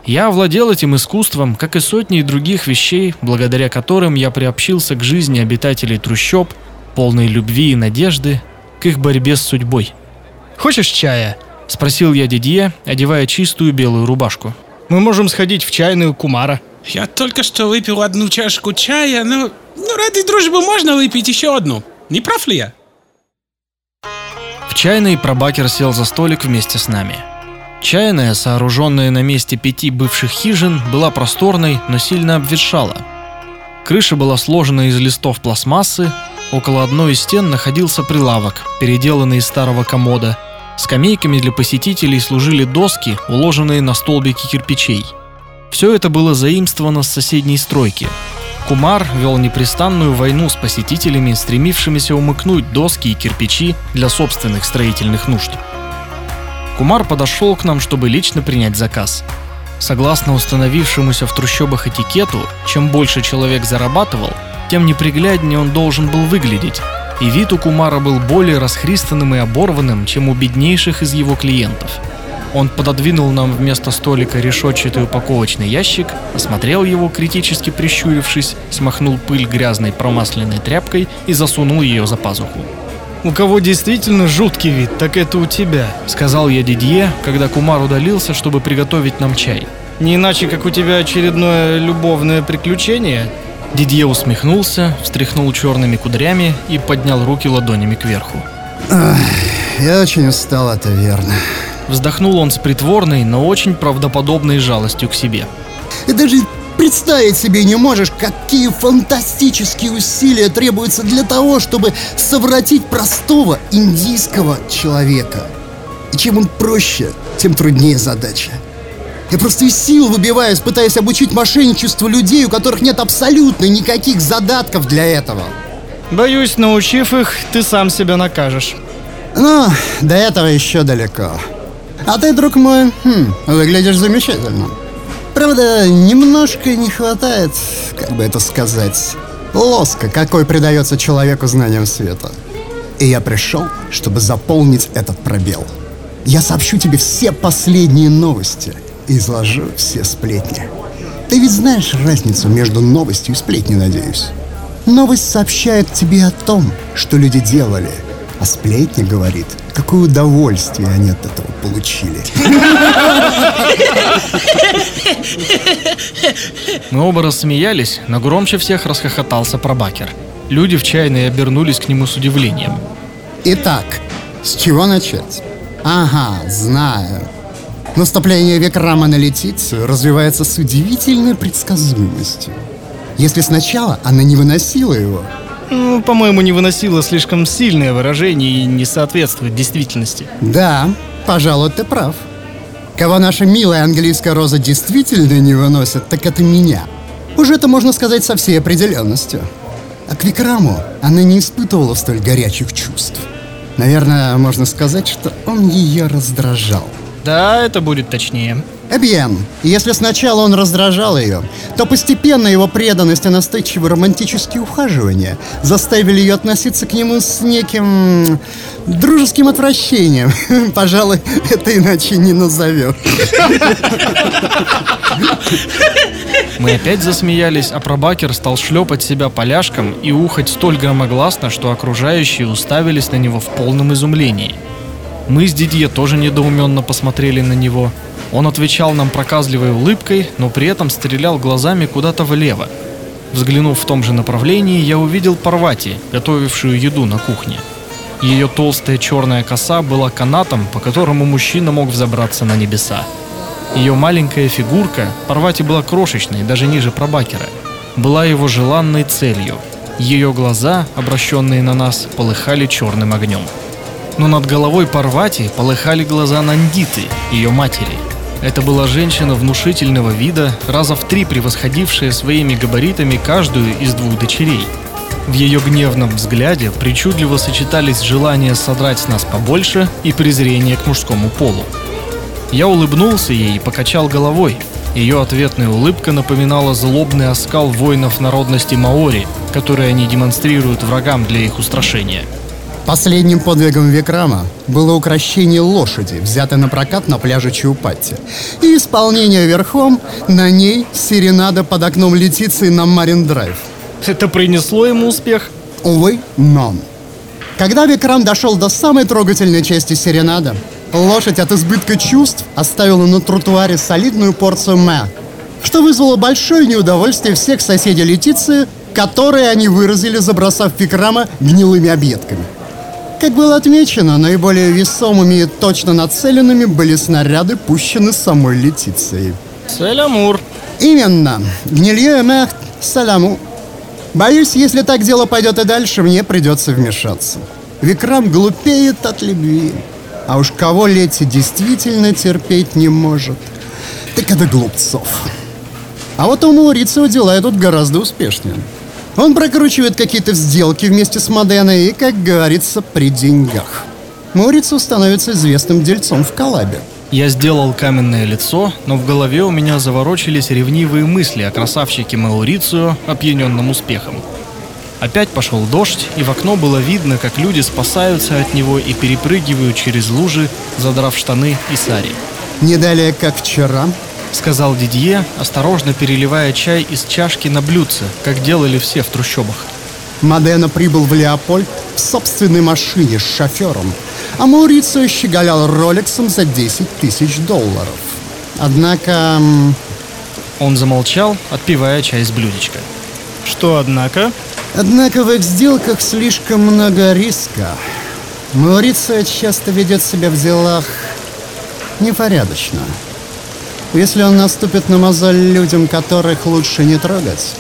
Speaker 1: Я овладел этим искусством, как и сотней других вещей, благодаря которым я приобщился к жизни обитателей трущоб, полной любви и надежды, к их борьбе с судьбой.
Speaker 5: Хочешь чая?
Speaker 1: Спросил я Дидье, одевая чистую белую рубашку.
Speaker 5: Мы можем сходить в чайную Кумара.
Speaker 4: Я только что выпил одну чашку чая, но ну, ради дружбы можно выпить еще одну. Не прав ли я?
Speaker 1: В чайной пробакер сел за столик вместе с нами. Чайная, сооруженная на месте пяти бывших хижин, была просторной, но сильно обветшала. Крыша была сложена из листов пластмассы, около одной из стен находился прилавок, переделанный из старого комода. Скамейками для посетителей служили доски, уложенные на столбики кирпичей. Все это было заимствовано с соседней стройки. Кумар вел непрестанную войну с посетителями, стремившимися умыкнуть доски и кирпичи для собственных строительных нужд. Кумар подошел к нам, чтобы лично принять заказ. Согласно установившемуся в трущобах этикету, чем больше человек зарабатывал, тем непригляднее он должен был выглядеть. и вид у Кумара был более расхристанным и оборванным, чем у беднейших из его клиентов. Он пододвинул нам вместо столика решетчатый упаковочный ящик, осмотрел его, критически прищурившись, смахнул пыль грязной промасленной тряпкой и засунул ее за пазуху.
Speaker 5: У кого действительно жуткий вид, так это у тебя,
Speaker 1: Сказал я Дидье, когда Кумар удалился, чтобы приготовить нам чай.
Speaker 5: Не иначе, как у тебя очередное любовное приключение.
Speaker 1: Дидье усмехнулся, встряхнул черными кудрями и поднял руки ладонями кверху.
Speaker 8: Я очень устал, это верно.
Speaker 1: Вздохнул он с притворной, но очень правдоподобной жалостью к себе.
Speaker 8: И даже представить себе не можешь, какие фантастические усилия требуются для того, чтобы совратить простого индийского человека. И чем он проще, тем труднее задача. Я просто из сил выбиваюсь, пытаясь обучить мошенничеству людей, у которых нет абсолютно никаких задатков для этого.
Speaker 5: Боюсь, научив их, ты сам себя накажешь.
Speaker 8: Но до этого еще далеко. А ты, друг мой, хм, выглядишь замечательно. Правда, немножко не хватает, как бы это сказать, лоска, какой придается человеку знанием света. И я пришел, чтобы заполнить этот пробел. Я сообщу тебе все последние новости изложу все сплетни. Ты ведь знаешь разницу между новостью и сплетней, надеюсь? Новость сообщает тебе о том, что люди делали, а сплетня говорит, какое удовольствие они от этого получили.
Speaker 1: Мы оба рассмеялись, но громче всех расхохотался пробакер. Люди в чайной обернулись к нему с удивлением.
Speaker 8: Итак, с чего начать? Ага, знаю. Наступление Викрама на Летицию развивается с удивительной предсказуемостью. Если сначала она не выносила его,
Speaker 5: Ну, по-моему, не выносила слишком сильное выражение и не соответствует действительности.
Speaker 8: да, пожалуй, ты прав. Кого наша милая английская роза действительно не выносит, так это меня. Уже это можно сказать со всей определенностью. А к Викраму она не испытывала столь горячих чувств. Наверное, можно сказать, что он ее раздражал.
Speaker 5: Да, это будет точнее.
Speaker 8: Эбьен, если сначала он раздражал ее, то постепенно его преданность и настойчивые романтические ухаживания заставили ее относиться к нему с неким дружеским отвращением. Пожалуй, это иначе не назовешь.
Speaker 1: Мы опять засмеялись, а пробакер стал шлепать себя поляшком и ухать столь громогласно, что окружающие уставились на него в полном изумлении. Мы с Дидье тоже недоуменно посмотрели на него. Он отвечал нам проказливой улыбкой, но при этом стрелял глазами куда-то влево. Взглянув в том же направлении, я увидел Парвати, готовившую еду на кухне. Ее толстая черная коса была канатом, по которому мужчина мог взобраться на небеса. Ее маленькая фигурка, Парвати была крошечной, даже ниже пробакера, была его желанной целью. Ее глаза, обращенные на нас, полыхали черным огнем. Но над головой Парвати полыхали глаза Нандиты, ее матери. Это была женщина внушительного вида, раза в три превосходившая своими габаритами каждую из двух дочерей. В ее гневном взгляде причудливо сочетались желание содрать с нас побольше и презрение к мужскому полу. Я улыбнулся ей и покачал головой. Ее ответная улыбка напоминала злобный оскал воинов народности Маори, которые они демонстрируют врагам для их устрашения.
Speaker 8: Последним подвигом Викрама было укращение лошади, взятой на прокат на пляже Чаупатти, и исполнение верхом на ней серенада под окном Летиции на Марин-драйв.
Speaker 5: Это принесло ему успех?
Speaker 8: Увы, но. Когда Викрам дошел до самой трогательной части серенада, лошадь от избытка чувств оставила на тротуаре солидную порцию мэ, что вызвало большое неудовольствие всех соседей Летиции, которые они выразили, забросав Викрама гнилыми объедками. Как было отмечено, наиболее весомыми и точно нацеленными были снаряды, пущены самой Летицией.
Speaker 5: Селямур.
Speaker 8: Именно. Гнилье мэх саляму. Боюсь, если так дело пойдет и дальше, мне придется вмешаться. Викрам глупеет от любви. А уж кого Лети действительно терпеть не может, так это глупцов. А вот у Маурицио дела идут гораздо успешнее. Он прокручивает какие-то сделки вместе с Моденой и, как говорится, при деньгах. Маурицио становится известным дельцом в Калабе.
Speaker 1: Я сделал каменное лицо, но в голове у меня заворочились ревнивые мысли о красавчике Маурицио, опьяненном успехом. Опять пошел дождь, и в окно было видно, как люди спасаются от него и перепрыгивают через лужи, задрав штаны и сари.
Speaker 8: Не далее, как вчера,
Speaker 1: Сказал Дидье, осторожно переливая чай из чашки на блюдце, как делали все в трущобах.
Speaker 8: Модено прибыл в Леопольд в собственной машине с шофером, а Маурицио щеголял Ролексом за 10 тысяч долларов. Однако...
Speaker 1: Он замолчал, отпивая чай из блюдечка.
Speaker 5: Что, однако?
Speaker 8: Однако в их сделках слишком много риска. Маурицио часто ведет себя в делах непорядочно. Если он наступит на мозоль людям, которых лучше не трогать,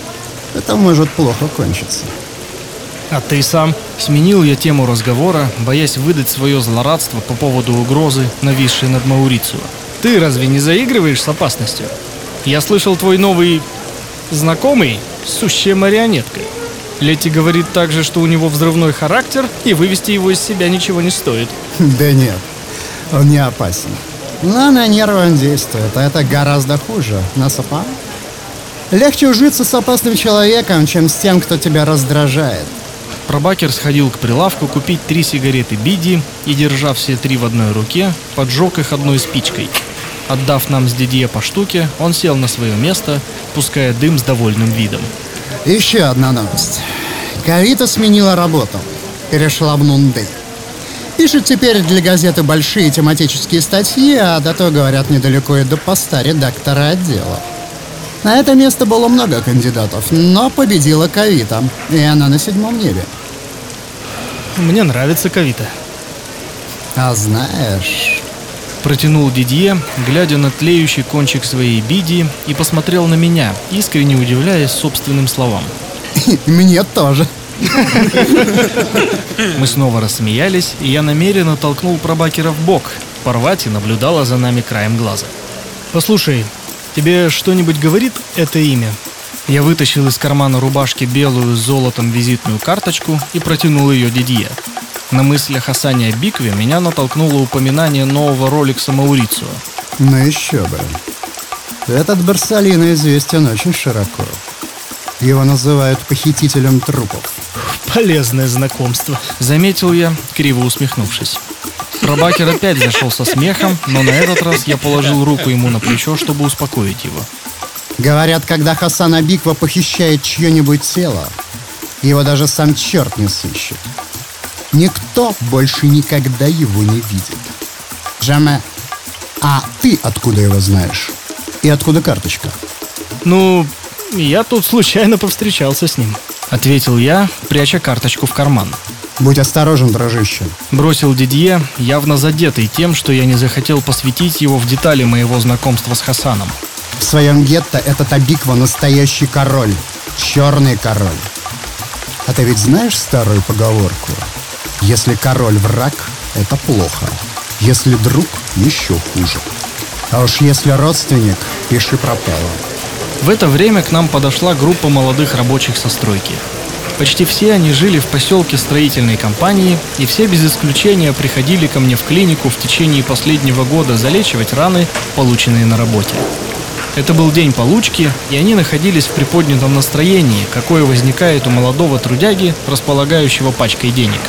Speaker 8: это может плохо кончиться.
Speaker 5: А ты сам?
Speaker 1: Сменил я тему разговора, боясь выдать свое злорадство по поводу угрозы, нависшей над Маурицио.
Speaker 5: Ты разве не заигрываешь с опасностью? Я слышал, твой новый знакомый — сущая марионетка. Лети говорит также, что у него взрывной характер, и вывести его из себя ничего не стоит.
Speaker 8: Да нет, он не опасен. Но на нервы он действует, а это гораздо хуже. На сапа? Легче ужиться с опасным человеком, чем с тем, кто тебя раздражает.
Speaker 1: Пробакер сходил к прилавку купить три сигареты Биди и, держа все три в одной руке, поджег их одной спичкой. Отдав нам с Дидье по штуке, он сел на свое место, пуская дым с довольным видом.
Speaker 8: Еще одна новость. Кавита сменила работу. Перешла в Нунды. Пишет теперь для газеты большие тематические статьи, а до того, говорят, недалеко и до поста редактора отдела. На это место было много кандидатов, но победила Кавита, и она на седьмом небе.
Speaker 5: Мне нравится Кавита.
Speaker 8: А знаешь,
Speaker 1: Протянул Дидье, глядя на тлеющий кончик своей биди, и посмотрел на меня, искренне удивляясь собственным словам.
Speaker 8: мне тоже.
Speaker 1: Мы снова рассмеялись, и я намеренно толкнул пробакера в бок. Парвати наблюдала за нами краем глаза.
Speaker 5: Послушай, тебе что-нибудь говорит это имя?
Speaker 1: Я вытащил из кармана рубашки белую с золотом визитную карточку и протянул ее Дидье. На мысль о Хасане Абикве меня натолкнуло упоминание нового роликса Маурицио.
Speaker 8: Ну еще бы. Этот Барсалино известен очень широко. Его называют похитителем трупов.
Speaker 5: Полезное знакомство.
Speaker 1: Заметил я, криво усмехнувшись. Пробакер опять зашел со смехом, но на этот раз я положил руку ему на плечо, чтобы успокоить его.
Speaker 8: Говорят, когда Хасан Абиква похищает чье-нибудь тело, его даже сам черт не сыщет. Никто больше никогда его не видит. Джаме, а ты откуда его знаешь? И откуда карточка?
Speaker 5: Ну, я тут случайно повстречался с ним.
Speaker 1: Ответил я, пряча карточку в карман.
Speaker 8: Будь осторожен, дружище.
Speaker 1: Бросил Дидье, явно задетый тем, что я не захотел посвятить его в детали моего знакомства с Хасаном.
Speaker 8: В своем гетто этот Абиква настоящий король. Черный король. А ты ведь знаешь старую поговорку? Если король враг, это плохо. Если друг, еще хуже. А уж если родственник, пиши пропало.
Speaker 1: В это время к нам подошла группа молодых рабочих со стройки. Почти все они жили в поселке строительной компании, и все без исключения приходили ко мне в клинику в течение последнего года залечивать раны, полученные на работе. Это был день получки, и они находились в приподнятом настроении, какое возникает у молодого трудяги, располагающего пачкой денег.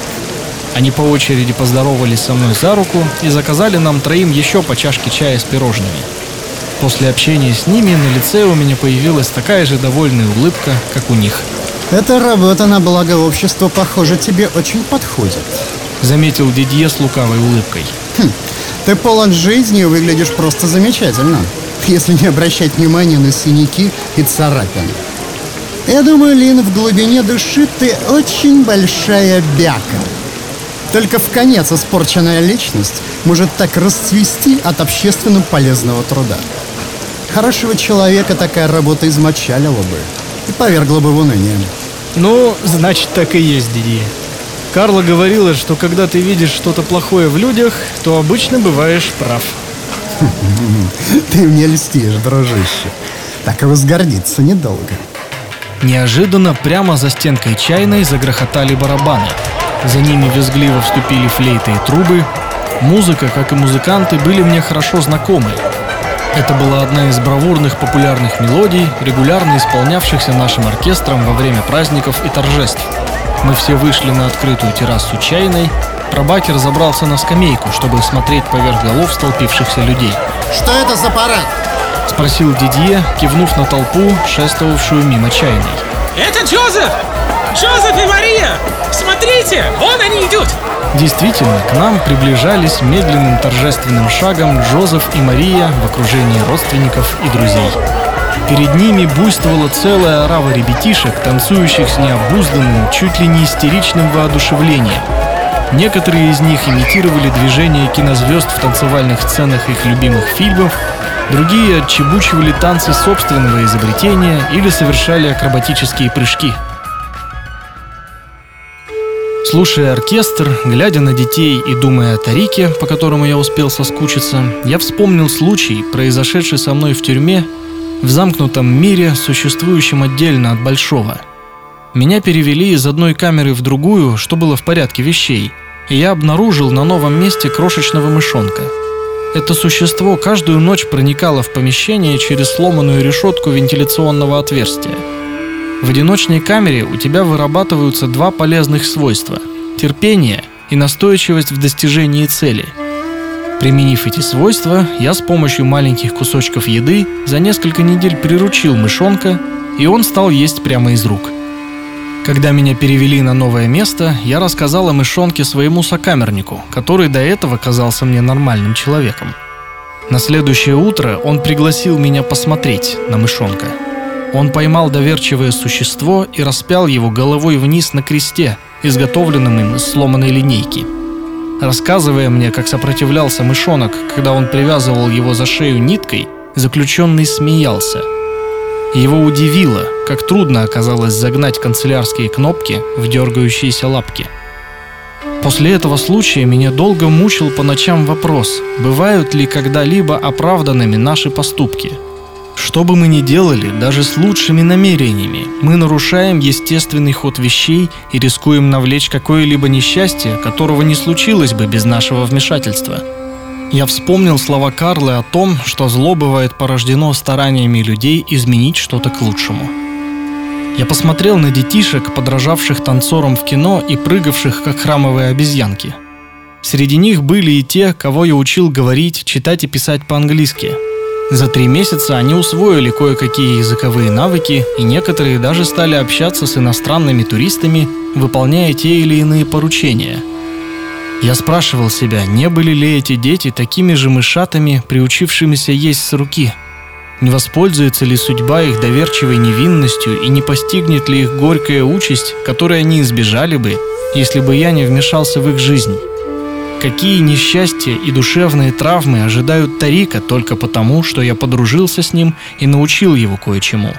Speaker 1: Они по очереди поздоровались со мной за руку и заказали нам троим еще по чашке чая с пирожными. После общения с ними на лице у меня появилась такая же довольная улыбка, как у них.
Speaker 8: Эта работа на благо общества, похоже, тебе очень подходит.
Speaker 1: Заметил Дидье с лукавой улыбкой.
Speaker 8: Ты полон жизни и выглядишь просто замечательно, если не обращать внимания на синяки и царапины. Я думаю, Лин, в глубине души ты очень большая бяка. Только в конец испорченная личность может так расцвести от общественно полезного труда. Хорошего человека такая работа измочалила бы и повергла бы в уныние.
Speaker 5: Ну, значит, так и есть, Дидье. Карла говорила, что когда ты видишь что-то плохое в людях, то обычно бываешь прав.
Speaker 8: Ты мне льстишь, дружище. Так и возгордиться недолго.
Speaker 1: Неожиданно прямо за стенкой чайной загрохотали барабаны. За ними визгливо вступили флейты и трубы. Музыка, как и музыканты, были мне хорошо знакомы. Это была одна из бравурных популярных мелодий, регулярно исполнявшихся нашим оркестром во время праздников и торжеств. Мы все вышли на открытую террасу чайной. Пробакер забрался на скамейку, чтобы смотреть поверх голов столпившихся людей.
Speaker 8: Что это за парад?
Speaker 1: Спросил Дидье, кивнув на толпу, шествовавшую мимо чайной.
Speaker 4: Это Джозеф! Джозеф и Мария! Смотрите, вон они идут!
Speaker 1: Действительно, к нам приближались медленным торжественным шагом Джозеф и Мария в окружении родственников и друзей. Перед ними буйствовала целая орава ребятишек, танцующих с необузданным, чуть ли не истеричным воодушевлением. Некоторые из них имитировали движения кинозвезд в танцевальных сценах их любимых фильмов, другие отчебучивали танцы собственного изобретения или совершали акробатические прыжки – Слушая оркестр, глядя на детей и думая о Тарике, по которому я успел соскучиться, я вспомнил случай, произошедший со мной в тюрьме, в замкнутом мире, существующем отдельно от большого. Меня перевели из одной камеры в другую, что было в порядке вещей, и я обнаружил на новом месте крошечного мышонка. Это существо каждую ночь проникало в помещение через сломанную решетку вентиляционного отверстия – в одиночной камере у тебя вырабатываются два полезных свойства – терпение и настойчивость в достижении цели. Применив эти свойства, я с помощью маленьких кусочков еды за несколько недель приручил мышонка, и он стал есть прямо из рук. Когда меня перевели на новое место, я рассказал о мышонке своему сокамернику, который до этого казался мне нормальным человеком. На следующее утро он пригласил меня посмотреть на мышонка – он поймал доверчивое существо и распял его головой вниз на кресте, изготовленном им из сломанной линейки. Рассказывая мне, как сопротивлялся мышонок, когда он привязывал его за шею ниткой, заключенный смеялся. Его удивило, как трудно оказалось загнать канцелярские кнопки в дергающиеся лапки. После этого случая меня долго мучил по ночам вопрос, бывают ли когда-либо оправданными наши поступки – что бы мы ни делали, даже с лучшими намерениями, мы нарушаем естественный ход вещей и рискуем навлечь какое-либо несчастье, которого не случилось бы без нашего вмешательства. Я вспомнил слова Карлы о том, что зло бывает порождено стараниями людей изменить что-то к лучшему. Я посмотрел на детишек, подражавших танцорам в кино и прыгавших, как храмовые обезьянки. Среди них были и те, кого я учил говорить, читать и писать по-английски – за три месяца они усвоили кое-какие языковые навыки, и некоторые даже стали общаться с иностранными туристами, выполняя те или иные поручения. Я спрашивал себя, не были ли эти дети такими же мышатами, приучившимися есть с руки? Не воспользуется ли судьба их доверчивой невинностью и не постигнет ли их горькая участь, которой они избежали бы, если бы я не вмешался в их жизнь? Какие несчастья и душевные травмы ожидают Тарика только потому, что я подружился с ним и научил его кое-чему.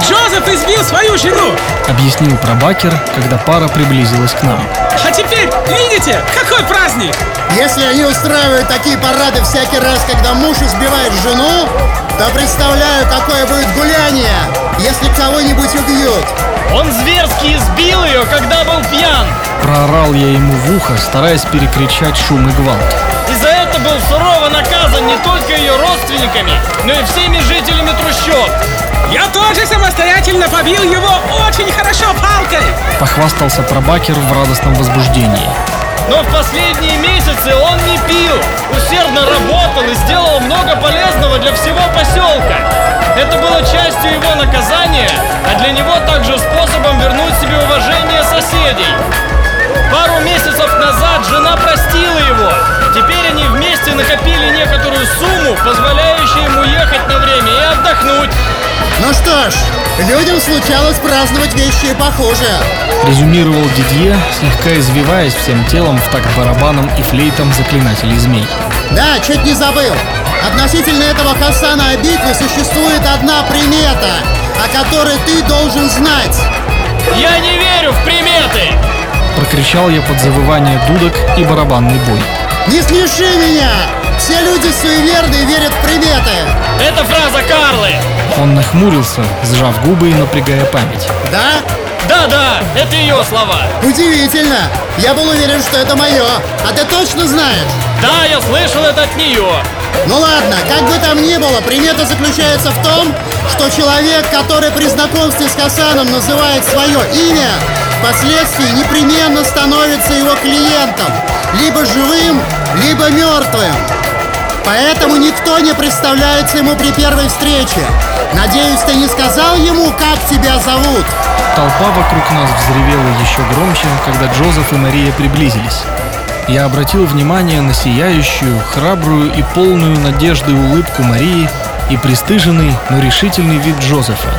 Speaker 4: Джозеф избил свою жену!
Speaker 1: Объяснил Пробакер, когда пара приблизилась к нам.
Speaker 4: А теперь, видите, какой праздник!
Speaker 8: Если они устраивают такие парады всякий раз, когда муж избивает жену, то представляю, какое будет гуляние, если кого-нибудь убьют.
Speaker 9: Он зверски избил ее, когда был пьян.
Speaker 1: Проорал я ему в ухо, стараясь перекричать шум и гвалт.
Speaker 9: И за это был сурово наказан не только ее родственниками, но и всеми жителями трущоб.
Speaker 4: Я тоже самостоятельно побил его очень хорошо палкой!
Speaker 1: Похвастался пробакер в радостном возбуждении.
Speaker 9: Но в последние месяцы он не пил, усердно работал и сделал много полезного для всего поселка. Это было частью его наказания, а для него также способом вернуть себе уважение соседей. Пару месяцев назад жена простила его. Теперь они вместе накопили некоторую сумму, позволяющую ему ехать на время и отдохнуть.
Speaker 8: Ну что ж, людям случалось праздновать вещи похожие.
Speaker 1: Резюмировал Дидье, слегка извиваясь всем телом в такт барабаном и флейтом заклинателей змей.
Speaker 8: Да, чуть не забыл. Относительно этого Хасана Абиквы существует одна примета, о которой ты должен знать.
Speaker 9: Я не верю в приметы!
Speaker 1: Прокричал я под завывание дудок и барабанный бой.
Speaker 8: Не смеши меня! Все люди суеверные верят в приметы.
Speaker 9: Это фраза Карлы.
Speaker 1: Он нахмурился, сжав губы и напрягая память.
Speaker 8: Да?
Speaker 9: Да-да, это ее слова.
Speaker 8: Удивительно. Я был уверен, что это мое. А ты точно знаешь?
Speaker 9: Да, я слышал это от нее.
Speaker 8: Ну ладно, как бы там ни было, примета заключается в том, что человек, который при знакомстве с Хасаном называет свое имя, впоследствии непременно становится его клиентом, либо живым, либо мертвым. Поэтому никто не представляется ему при первой встрече. Надеюсь, ты не сказал ему, как тебя зовут?
Speaker 1: Толпа вокруг нас взревела еще громче, когда Джозеф и Мария приблизились. Я обратил внимание на сияющую, храбрую и полную надежды улыбку Марии и пристыженный, но решительный вид Джозефа.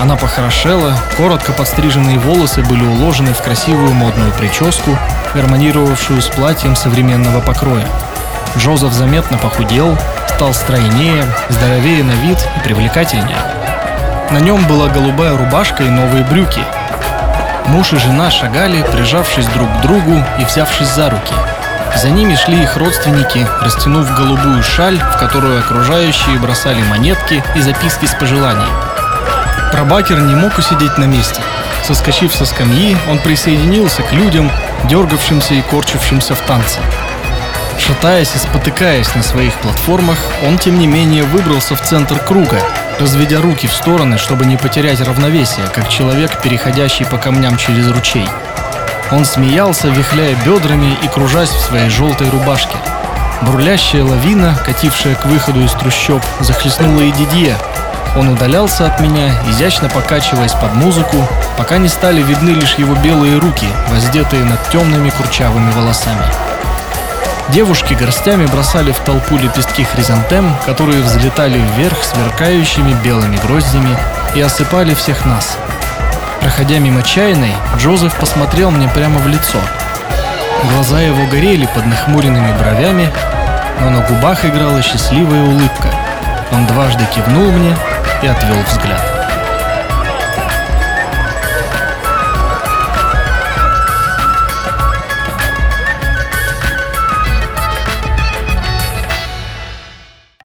Speaker 1: Она похорошела, коротко подстриженные волосы были уложены в красивую модную прическу, гармонировавшую с платьем современного покроя. Джозеф заметно похудел, стал стройнее, здоровее на вид и привлекательнее. На нем была голубая рубашка и новые брюки. Муж и жена шагали, прижавшись друг к другу и взявшись за руки. За ними шли их родственники, растянув голубую шаль, в которую окружающие бросали монетки и записки с пожеланием. Пробакер не мог усидеть на месте. Соскочив со скамьи, он присоединился к людям, дергавшимся и корчившимся в танце. Шатаясь и спотыкаясь на своих платформах, он тем не менее выбрался в центр круга, разведя руки в стороны, чтобы не потерять равновесие, как человек, переходящий по камням через ручей. Он смеялся, вихляя бедрами и кружась в своей желтой рубашке. Бурлящая лавина, катившая к выходу из трущоб, захлестнула и Дидье. Он удалялся от меня, изящно покачиваясь под музыку, пока не стали видны лишь его белые руки, воздетые над темными курчавыми волосами. Девушки горстями бросали в толпу лепестки хризантем, которые взлетали вверх сверкающими белыми гроздями и осыпали всех нас. Проходя мимо чайной, Джозеф посмотрел мне прямо в лицо. Глаза его горели под нахмуренными бровями, но на губах играла счастливая улыбка. Он дважды кивнул мне и отвел взгляд.